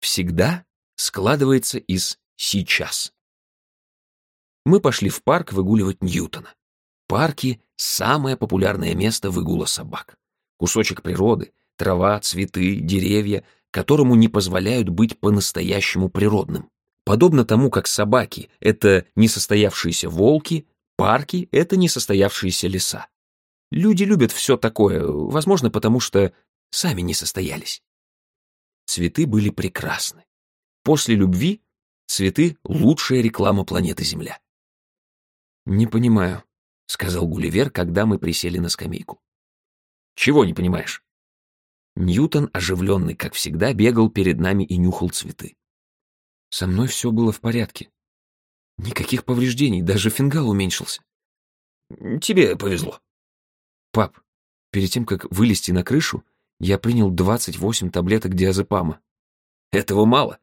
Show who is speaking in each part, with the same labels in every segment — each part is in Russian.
Speaker 1: всегда складывается из «сейчас». Мы пошли в парк выгуливать Ньютона. Парки — самое популярное место выгула собак. Кусочек природы, трава, цветы, деревья, которому не позволяют быть по-настоящему природным. Подобно тому, как собаки — это несостоявшиеся волки, парки — это несостоявшиеся леса. Люди любят все такое, возможно, потому что сами не состоялись. Цветы были прекрасны. После любви цветы — лучшая реклама планеты Земля. «Не понимаю», — сказал Гулливер, когда мы присели на скамейку. «Чего не понимаешь?» Ньютон, оживленный, как всегда, бегал перед нами и нюхал цветы. Со мной все было в порядке. Никаких повреждений, даже фингал уменьшился.
Speaker 2: Тебе повезло.
Speaker 1: Пап, перед тем, как вылезти на крышу, я принял 28 таблеток диазепама.
Speaker 2: Этого мало.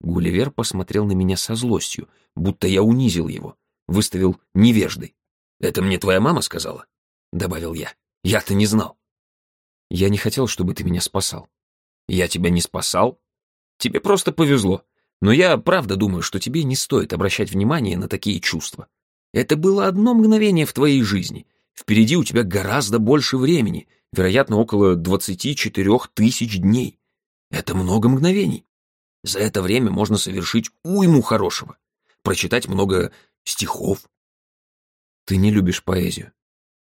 Speaker 1: Гулливер посмотрел на меня со злостью, будто я унизил его, выставил невеждой.
Speaker 2: «Это мне твоя мама сказала?» — добавил я. «Я-то не знал».
Speaker 1: Я не хотел, чтобы ты меня спасал.
Speaker 2: Я тебя не спасал? Тебе просто повезло. Но я правда думаю, что тебе не стоит обращать внимание на такие чувства. Это было одно мгновение в твоей жизни. Впереди у тебя гораздо больше времени, вероятно, около 24 тысяч дней. Это много мгновений. За это время можно совершить уйму хорошего. Прочитать много стихов.
Speaker 1: Ты не любишь поэзию.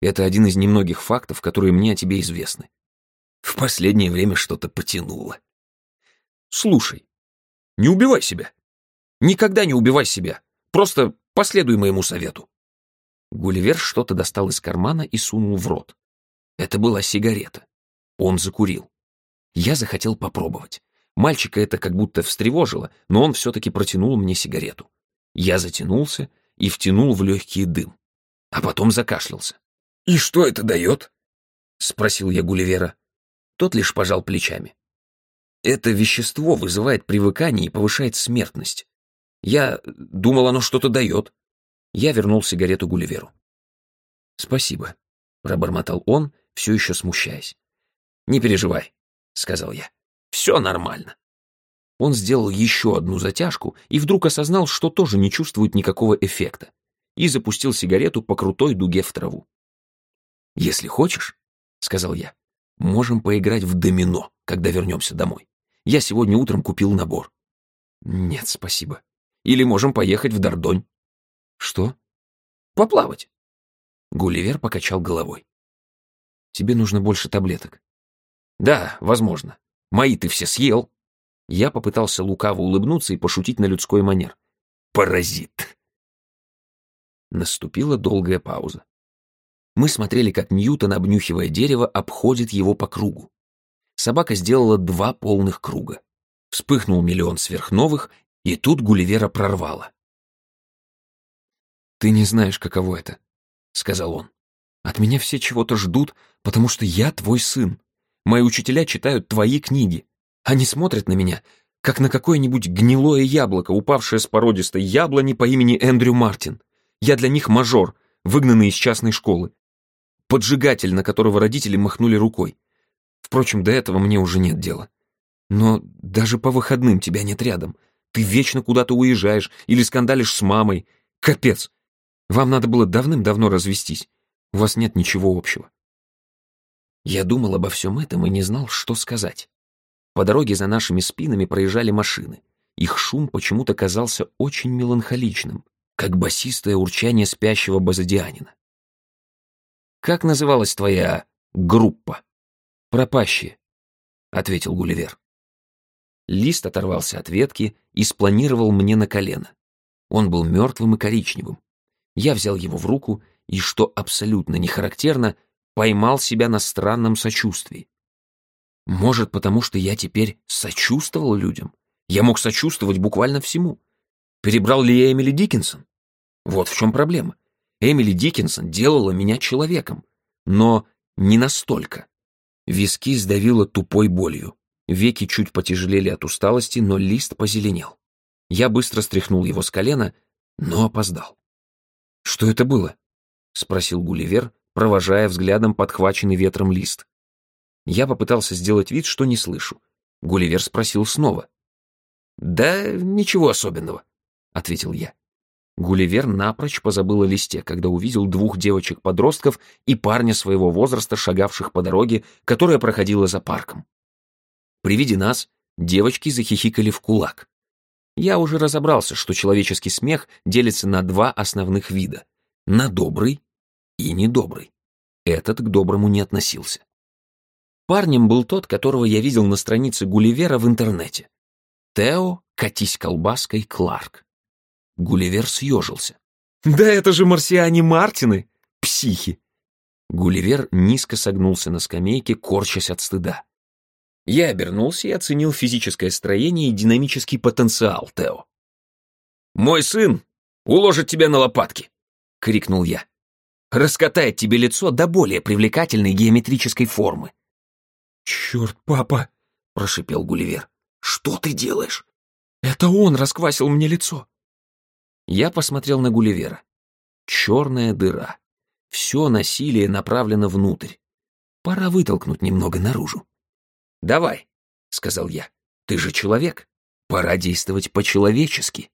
Speaker 1: Это один из немногих фактов, которые мне о тебе известны.
Speaker 2: В последнее время что-то потянуло. Слушай, не убивай себя. Никогда не убивай себя. Просто последуй моему совету.
Speaker 1: Гулливер что-то достал из кармана и сунул в рот. Это была сигарета. Он закурил. Я захотел попробовать. Мальчика это как будто встревожило, но он все-таки протянул мне сигарету. Я затянулся и втянул в легкий дым, а потом закашлялся.
Speaker 2: «И что это дает?»
Speaker 1: — спросил я Гулливера. Тот лишь пожал плечами. Это вещество вызывает привыкание и повышает смертность. Я думал, оно что-то дает. Я вернул сигарету Гулливеру. «Спасибо», — пробормотал он, все еще смущаясь. «Не переживай», — сказал я. «Все нормально». Он сделал еще одну затяжку и вдруг осознал, что тоже не чувствует никакого эффекта, и запустил сигарету по крутой дуге в траву. «Если хочешь», — сказал я, Можем поиграть в домино, когда вернемся домой. Я сегодня утром купил набор. Нет, спасибо. Или можем поехать в Дордонь. Что? Поплавать. Гулливер покачал головой. Тебе нужно больше таблеток. Да, возможно. Мои ты все съел. Я попытался лукаво улыбнуться и пошутить на людской манер. Паразит. Наступила долгая пауза. Мы смотрели, как Ньютон, обнюхивая дерево, обходит его по кругу. Собака сделала два полных круга. Вспыхнул миллион сверхновых, и тут Гулливера прорвало. «Ты не знаешь, каково это», — сказал он. «От меня все чего-то ждут, потому что я твой сын. Мои учителя читают твои книги. Они смотрят на меня, как на какое-нибудь гнилое яблоко, упавшее с породистой яблони по имени Эндрю Мартин. Я для них мажор, выгнанный из частной школы поджигатель, на которого родители махнули рукой. Впрочем, до этого мне уже нет дела. Но даже по выходным тебя нет рядом. Ты вечно куда-то уезжаешь или скандалишь с мамой. Капец. Вам надо было давным-давно развестись. У вас нет ничего общего. Я думал обо всем этом и не знал, что сказать. По дороге за нашими спинами проезжали машины. Их шум почему-то казался очень меланхоличным, как басистое урчание спящего базадианина. Как называлась твоя группа? Пропащие, ответил Гулливер. Лист оторвался от ветки и спланировал мне на колено. Он был мертвым и коричневым. Я взял его в руку и, что абсолютно не характерно, поймал себя на странном сочувствии. Может, потому что я теперь сочувствовал людям? Я мог сочувствовать буквально всему. Перебрал ли я Эмили Диккенсон? Вот в чем проблема. Эмили Диккенсон делала меня человеком, но не настолько. Виски сдавило тупой болью. Веки чуть потяжелели от усталости, но лист позеленел. Я быстро стряхнул его с колена, но опоздал. «Что это было?» — спросил Гулливер, провожая взглядом подхваченный ветром лист. Я попытался сделать вид, что не слышу. Гулливер спросил снова.
Speaker 2: Да ничего особенного, ответил я. Гулливер напрочь позабыл о листе, когда увидел двух девочек-подростков и парня своего возраста, шагавших по дороге, которая проходила за парком. При виде нас девочки захихикали в кулак. Я уже разобрался, что человеческий смех делится на два основных вида — на добрый и недобрый. Этот к доброму не относился. Парнем был тот, которого я видел на странице Гулливера в интернете. Тео, катись колбаской, Кларк. Гулливер съежился. «Да это же марсиане Мартины! Психи!» Гулливер низко согнулся на скамейке, корчась от стыда. Я обернулся и оценил физическое строение и динамический потенциал Тео. «Мой сын уложит тебя на лопатки!» — крикнул я. «Раскатает тебе лицо до более привлекательной геометрической формы».
Speaker 1: «Черт, папа!» — прошипел Гулливер.
Speaker 2: «Что ты делаешь?»
Speaker 1: «Это он расквасил мне лицо!»
Speaker 2: Я посмотрел на Гулливера. Черная дыра. Все насилие направлено внутрь. Пора вытолкнуть немного наружу. «Давай», — сказал я. «Ты же человек. Пора действовать по-человечески».